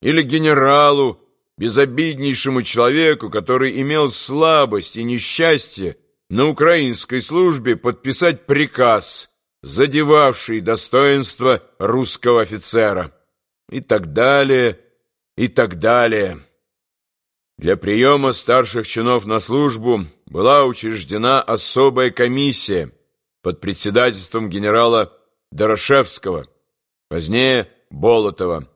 или генералу, безобиднейшему человеку, который имел слабость и несчастье на украинской службе подписать приказ, задевавший достоинство русского офицера. И так далее, и так далее. Для приема старших чинов на службу была учреждена особая комиссия под председательством генерала Дорошевского, позднее Болотова.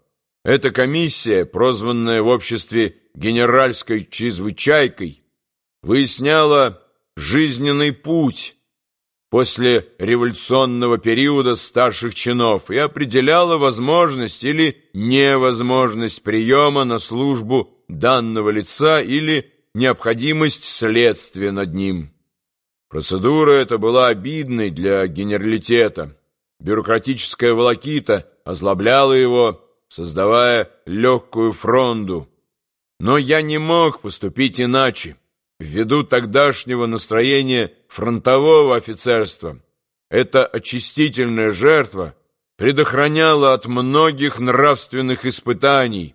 Эта комиссия, прозванная в обществе генеральской чрезвычайкой, выясняла жизненный путь после революционного периода старших чинов и определяла возможность или невозможность приема на службу данного лица или необходимость следствия над ним. Процедура эта была обидной для генералитета. Бюрократическая волокита озлобляла его, создавая легкую фронду. Но я не мог поступить иначе. Ввиду тогдашнего настроения фронтового офицерства, эта очистительная жертва предохраняла от многих нравственных испытаний,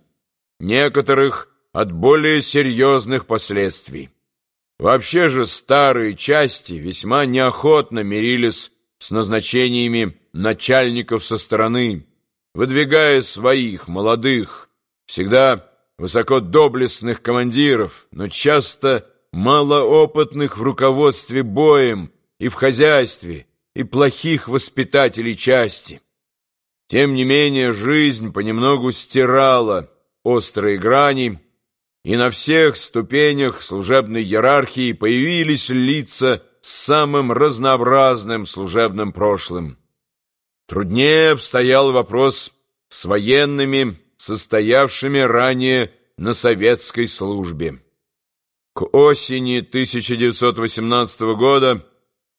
некоторых от более серьезных последствий. Вообще же старые части весьма неохотно мирились с назначениями начальников со стороны, выдвигая своих, молодых, всегда высокодоблестных командиров, но часто малоопытных в руководстве боем и в хозяйстве, и плохих воспитателей части. Тем не менее, жизнь понемногу стирала острые грани, и на всех ступенях служебной иерархии появились лица с самым разнообразным служебным прошлым. Труднее обстоял вопрос с военными, состоявшими ранее на советской службе. К осени 1918 года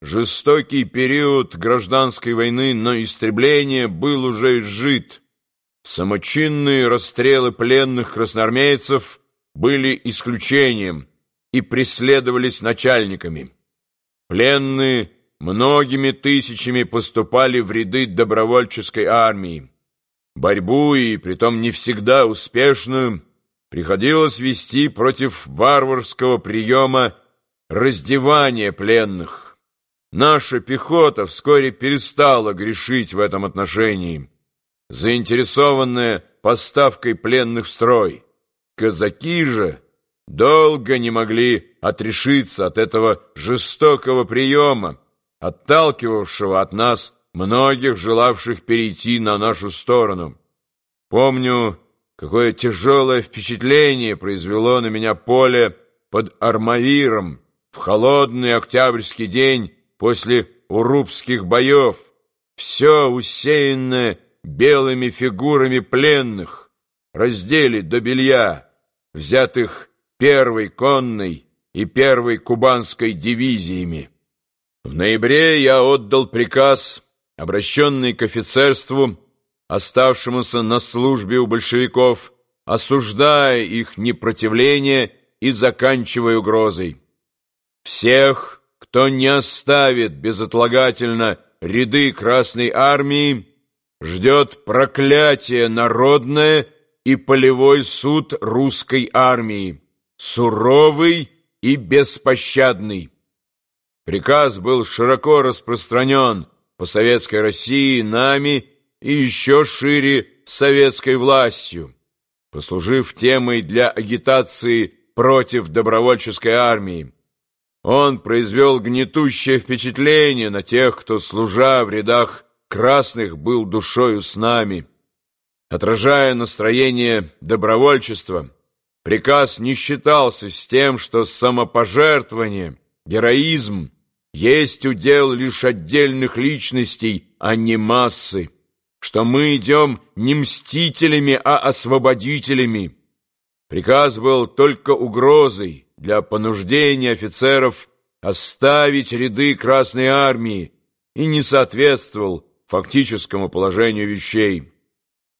жестокий период гражданской войны на истребление был уже изжит. Самочинные расстрелы пленных красноармейцев были исключением и преследовались начальниками. Пленные многими тысячами поступали в ряды добровольческой армии. Борьбу, и притом не всегда успешную, приходилось вести против варварского приема раздевания пленных. Наша пехота вскоре перестала грешить в этом отношении, заинтересованная поставкой пленных в строй. Казаки же долго не могли отрешиться от этого жестокого приема, отталкивавшего от нас многих желавших перейти на нашу сторону. Помню, какое тяжелое впечатление произвело на меня поле под Армавиром в холодный октябрьский день после урубских боев, все усеянное белыми фигурами пленных, раздели до белья, взятых первой конной и первой кубанской дивизиями. В ноябре я отдал приказ, обращенный к офицерству, оставшемуся на службе у большевиков, осуждая их непротивление и заканчивая угрозой. Всех, кто не оставит безотлагательно ряды Красной Армии, ждет проклятие народное и полевой суд русской армии, суровый и беспощадный. Приказ был широко распространен по советской России нами и еще шире советской властью, послужив темой для агитации против добровольческой армии. Он произвел гнетущее впечатление на тех, кто, служа в рядах красных, был душою с нами. Отражая настроение добровольчества, приказ не считался с тем, что самопожертвование – Героизм есть удел лишь отдельных личностей, а не массы, что мы идем не мстителями, а освободителями. Приказ был только угрозой для понуждения офицеров оставить ряды Красной Армии и не соответствовал фактическому положению вещей.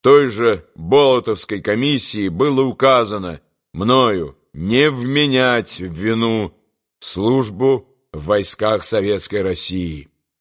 Той же Болотовской комиссии было указано мною не вменять в вину службу в войсках Советской России.